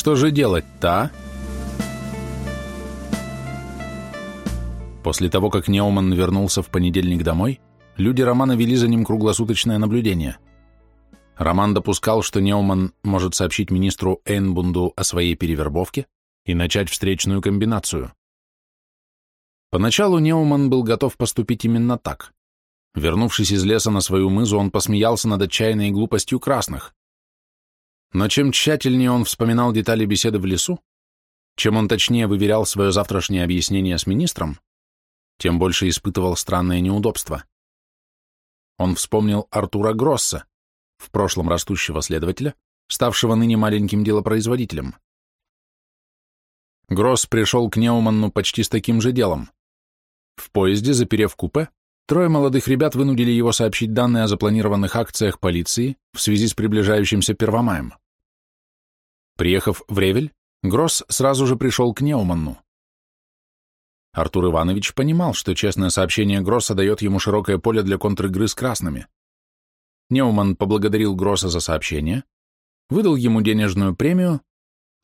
Что же делать-то? После того, как Неуман вернулся в понедельник домой, люди Романа вели за ним круглосуточное наблюдение. Роман допускал, что Неуман может сообщить министру Эйнбунду о своей перевербовке и начать встречную комбинацию. Поначалу Неуман был готов поступить именно так. Вернувшись из леса на свою мызу, он посмеялся над отчаянной глупостью красных. Но чем тщательнее он вспоминал детали беседы в лесу, чем он точнее выверял свое завтрашнее объяснение с министром, тем больше испытывал странное неудобство. Он вспомнил Артура Гросса, в прошлом растущего следователя, ставшего ныне маленьким делопроизводителем. Гросс пришел к Неуманну почти с таким же делом. В поезде, заперев купе, трое молодых ребят вынудили его сообщить данные о запланированных акциях полиции в связи с приближающимся Первомаем. Приехав в Ревель, Гросс сразу же пришел к Неуманну. Артур Иванович понимал, что честное сообщение Гросса дает ему широкое поле для контр-игры с красными. Неуман поблагодарил Гросса за сообщение, выдал ему денежную премию,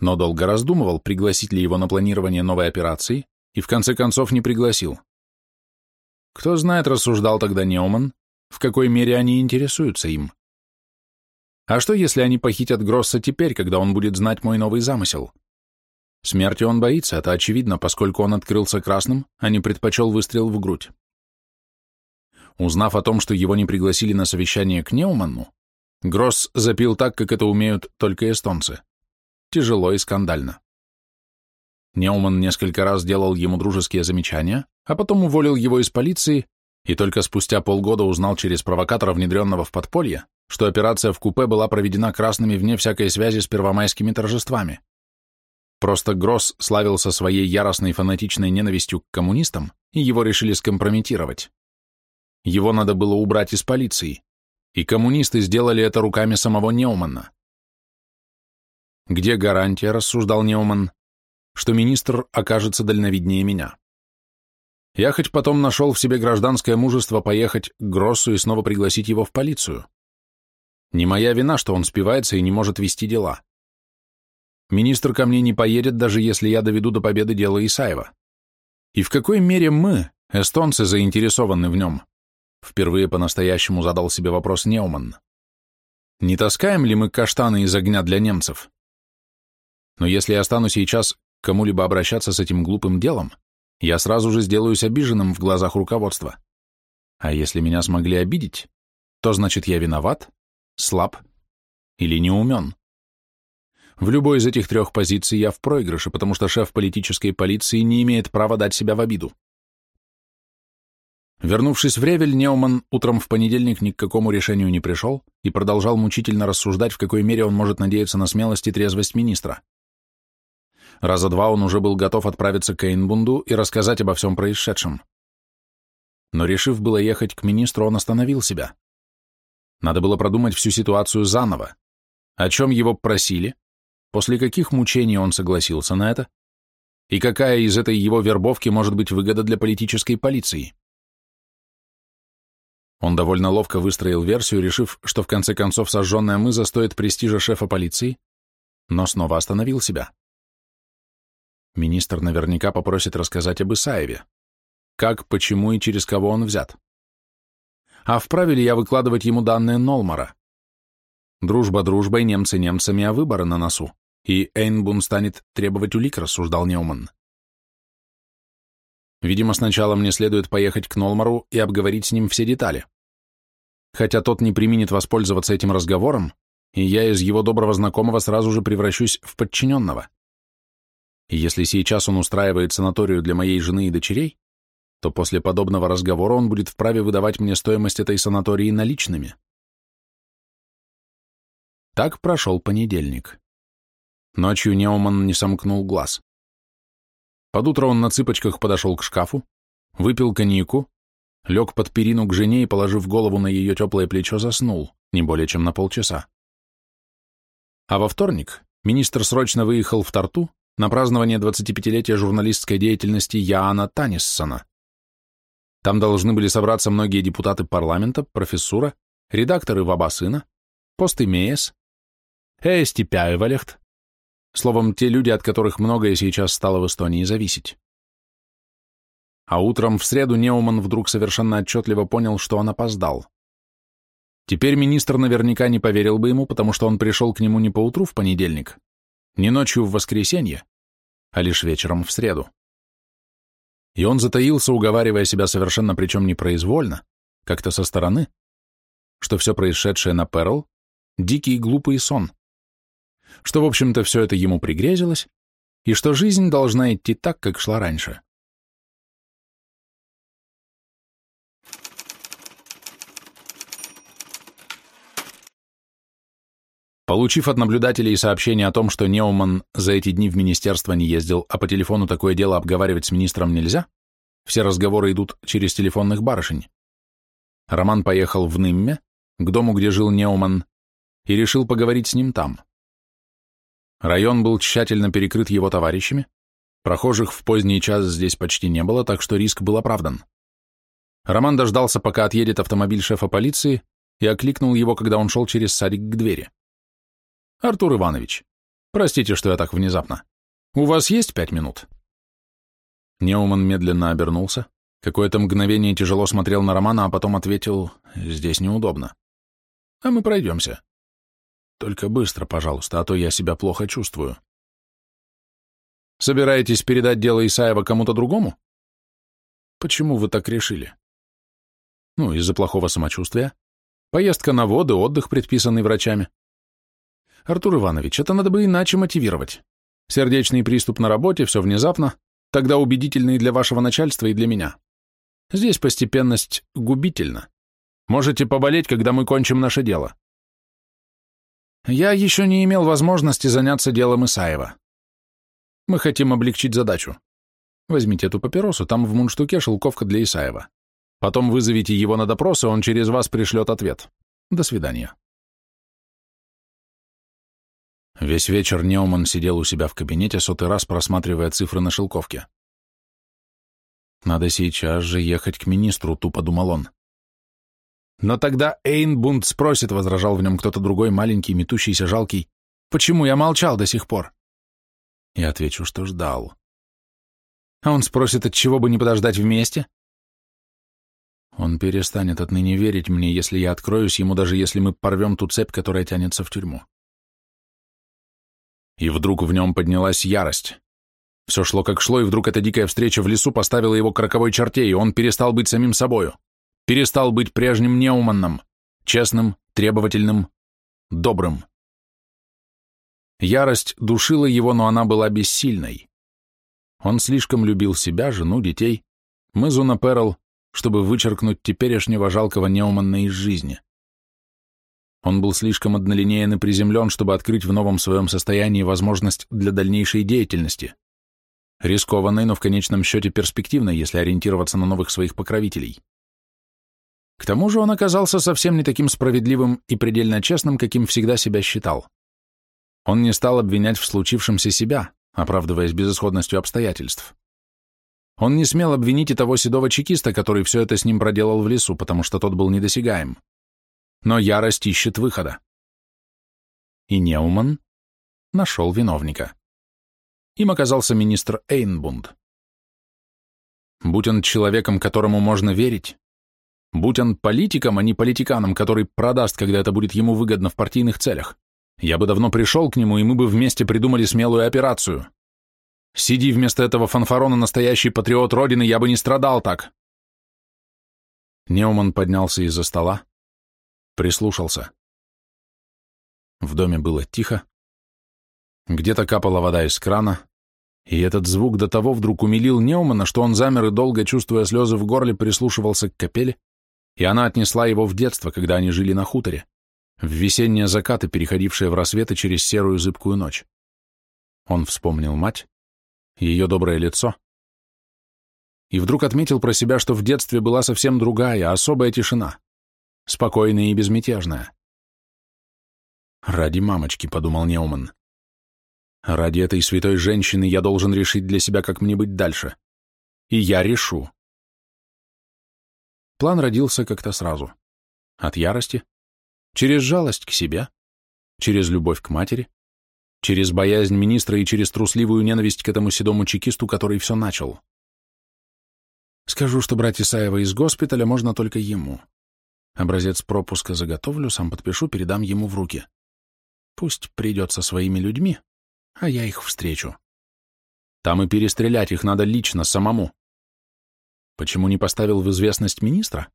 но долго раздумывал, пригласить ли его на планирование новой операции, и в конце концов не пригласил. Кто знает, рассуждал тогда Неуман, в какой мере они интересуются им. А что, если они похитят Гросса теперь, когда он будет знать мой новый замысел? Смерти он боится, это очевидно, поскольку он открылся красным, а не предпочел выстрел в грудь. Узнав о том, что его не пригласили на совещание к Неуманну, Гросс запил так, как это умеют только эстонцы. Тяжело и скандально. Неуман несколько раз делал ему дружеские замечания, а потом уволил его из полиции и только спустя полгода узнал через провокатора, внедренного в подполье, что операция в купе была проведена красными вне всякой связи с первомайскими торжествами. Просто Гросс славился своей яростной фанатичной ненавистью к коммунистам, и его решили скомпрометировать. Его надо было убрать из полиции, и коммунисты сделали это руками самого Неумана. Где гарантия, рассуждал Неуман, что министр окажется дальновиднее меня? Я хоть потом нашел в себе гражданское мужество поехать к Гроссу и снова пригласить его в полицию. Не моя вина, что он спивается и не может вести дела. Министр ко мне не поедет, даже если я доведу до победы дело Исаева. И в какой мере мы, эстонцы, заинтересованы в нем? Впервые по-настоящему задал себе вопрос Неуман. Не таскаем ли мы каштаны из огня для немцев? Но если я стану сейчас кому-либо обращаться с этим глупым делом, я сразу же сделаюсь обиженным в глазах руководства. А если меня смогли обидеть, то значит я виноват, слаб или не умен. В любой из этих трех позиций я в проигрыше, потому что шеф политической полиции не имеет права дать себя в обиду. Вернувшись в Ревель, Неуман утром в понедельник ни к какому решению не пришел и продолжал мучительно рассуждать, в какой мере он может надеяться на смелость и трезвость министра. Раза два он уже был готов отправиться к Эйнбунду и рассказать обо всем происшедшем. Но решив было ехать к министру, он остановил себя. Надо было продумать всю ситуацию заново. О чем его просили, после каких мучений он согласился на это, и какая из этой его вербовки может быть выгода для политической полиции. Он довольно ловко выстроил версию, решив, что в конце концов сожженная мыза стоит престижа шефа полиции, но снова остановил себя. Министр наверняка попросит рассказать об Исаеве. Как, почему и через кого он взят. А вправе ли я выкладывать ему данные Нолмара? Дружба дружбой, немцы немцами, а выборы на носу. И Эйнбун станет требовать улик, рассуждал Неуман. Видимо, сначала мне следует поехать к Нолмару и обговорить с ним все детали. Хотя тот не применит воспользоваться этим разговором, и я из его доброго знакомого сразу же превращусь в подчиненного. И если сейчас он устраивает санаторию для моей жены и дочерей, то после подобного разговора он будет вправе выдавать мне стоимость этой санатории наличными. Так прошел понедельник. Ночью Неуман не сомкнул глаз. Под утро он на цыпочках подошел к шкафу, выпил коньяку, лег под перину к жене и, положив голову на ее теплое плечо, заснул, не более чем на полчаса. А во вторник министр срочно выехал в Тарту на празднование 25-летия журналистской деятельности Яана Таниссона. Там должны были собраться многие депутаты парламента, профессура, редакторы Вабасына, посты Меес, Эсти Пяевалехт, Словом, те люди, от которых многое сейчас стало в Эстонии зависеть. А утром в среду Неуман вдруг совершенно отчетливо понял, что он опоздал. Теперь министр наверняка не поверил бы ему, потому что он пришел к нему не поутру в понедельник, не ночью в воскресенье, а лишь вечером в среду. И он затаился, уговаривая себя совершенно причем непроизвольно, как-то со стороны, что все происшедшее на Перл — дикий глупый сон, что, в общем-то, все это ему пригрезилось, и что жизнь должна идти так, как шла раньше. Получив от наблюдателей сообщение о том, что Неуман за эти дни в министерство не ездил, а по телефону такое дело обговаривать с министром нельзя, все разговоры идут через телефонных барышень. Роман поехал в Нимме, к дому, где жил Неуман, и решил поговорить с ним там. Район был тщательно перекрыт его товарищами, прохожих в поздний час здесь почти не было, так что риск был оправдан. Роман дождался, пока отъедет автомобиль шефа полиции, и окликнул его, когда он шел через садик к двери. Артур Иванович, простите, что я так внезапно. У вас есть пять минут?» Неуман медленно обернулся, какое-то мгновение тяжело смотрел на Романа, а потом ответил, «Здесь неудобно. А мы пройдемся. Только быстро, пожалуйста, а то я себя плохо чувствую». «Собираетесь передать дело Исаева кому-то другому?» «Почему вы так решили?» «Ну, из-за плохого самочувствия. Поездка на воды, отдых, предписанный врачами. Артур Иванович, это надо бы иначе мотивировать. Сердечный приступ на работе, все внезапно, тогда убедительный для вашего начальства и для меня. Здесь постепенность губительна. Можете поболеть, когда мы кончим наше дело. Я еще не имел возможности заняться делом Исаева. Мы хотим облегчить задачу. Возьмите эту папиросу, там в мундштуке шелковка для Исаева. Потом вызовите его на допрос, и он через вас пришлет ответ. До свидания. Весь вечер Неуман сидел у себя в кабинете, сотый раз просматривая цифры на шелковке. «Надо сейчас же ехать к министру», — тупо думал он. «Но тогда Эйнбунд спросит», — возражал в нем кто-то другой, маленький, метущийся, жалкий, «почему я молчал до сих пор?» Я отвечу, что ждал. А он спросит, от чего бы не подождать вместе? Он перестанет отныне верить мне, если я откроюсь ему, даже если мы порвем ту цепь, которая тянется в тюрьму. И вдруг в нем поднялась ярость. Все шло как шло, и вдруг эта дикая встреча в лесу поставила его к роковой черте, и он перестал быть самим собою. Перестал быть прежним неуманным, честным, требовательным, добрым. Ярость душила его, но она была бессильной. Он слишком любил себя, жену, детей, Мызуна Перл, чтобы вычеркнуть теперешнего жалкого Неуманна из жизни. Он был слишком однолинеен и приземлен, чтобы открыть в новом своем состоянии возможность для дальнейшей деятельности. Рискованной, но в конечном счете перспективной, если ориентироваться на новых своих покровителей. К тому же он оказался совсем не таким справедливым и предельно честным, каким всегда себя считал. Он не стал обвинять в случившемся себя, оправдываясь безысходностью обстоятельств. Он не смел обвинить и того седого чекиста, который все это с ним проделал в лесу, потому что тот был недосягаем но ярость ищет выхода. И Неуман нашел виновника. Им оказался министр Эйнбунд. Будь он человеком, которому можно верить, будь он политиком, а не политиканом, который продаст, когда это будет ему выгодно в партийных целях, я бы давно пришел к нему, и мы бы вместе придумали смелую операцию. Сиди вместо этого фанфарона настоящий патриот Родины, я бы не страдал так. Неуман поднялся из-за стола, Прислушался. В доме было тихо. Где-то капала вода из крана, и этот звук до того вдруг умилил Неумана, что он замер и долго, чувствуя слезы в горле, прислушивался к капели, и она отнесла его в детство, когда они жили на хуторе, в весенние закаты, переходившие в рассветы через серую зыбкую ночь. Он вспомнил мать, ее доброе лицо, и вдруг отметил про себя, что в детстве была совсем другая, особая тишина спокойная и безмятежная. «Ради мамочки», — подумал Неуман. «Ради этой святой женщины я должен решить для себя, как мне быть дальше. И я решу». План родился как-то сразу. От ярости, через жалость к себе, через любовь к матери, Через боязнь министра и через трусливую ненависть к этому седому чекисту, который все начал. Скажу, что брать Исаева из госпиталя можно только ему. Образец пропуска заготовлю, сам подпишу, передам ему в руки. Пусть придет со своими людьми, а я их встречу. Там и перестрелять их надо лично, самому. Почему не поставил в известность министра?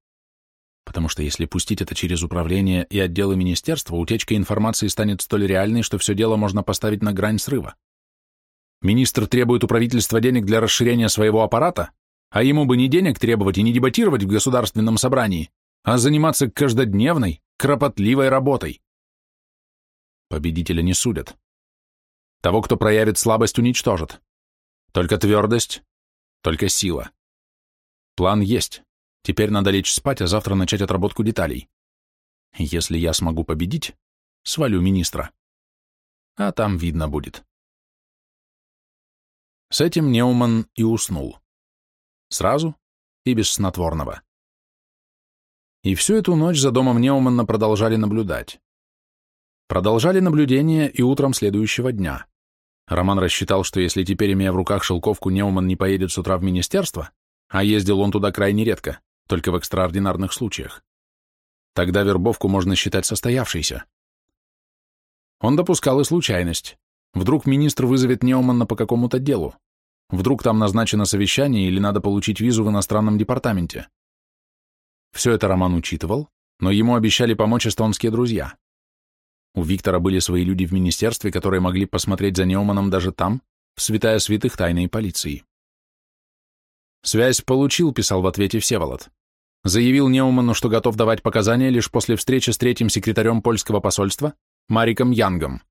Потому что если пустить это через управление и отделы министерства, утечка информации станет столь реальной, что все дело можно поставить на грань срыва. Министр требует у правительства денег для расширения своего аппарата, а ему бы не денег требовать и не дебатировать в государственном собрании, а заниматься каждодневной, кропотливой работой. Победителя не судят. Того, кто проявит слабость, уничтожат. Только твердость, только сила. План есть. Теперь надо лечь спать, а завтра начать отработку деталей. Если я смогу победить, свалю министра. А там видно будет. С этим Неуман и уснул. Сразу и без снотворного. И всю эту ночь за домом Неуманна продолжали наблюдать. Продолжали наблюдение и утром следующего дня. Роман рассчитал, что если теперь, имея в руках шелковку, Неуман не поедет с утра в министерство, а ездил он туда крайне редко, только в экстраординарных случаях, тогда вербовку можно считать состоявшейся. Он допускал и случайность. Вдруг министр вызовет Неуманна по какому-то делу. Вдруг там назначено совещание или надо получить визу в иностранном департаменте. Все это Роман учитывал, но ему обещали помочь эстонские друзья. У Виктора были свои люди в министерстве, которые могли посмотреть за Неуманом даже там, в святая святых тайной полиции. «Связь получил», — писал в ответе Всеволод. Заявил Неуману, что готов давать показания лишь после встречи с третьим секретарем польского посольства, Мариком Янгом.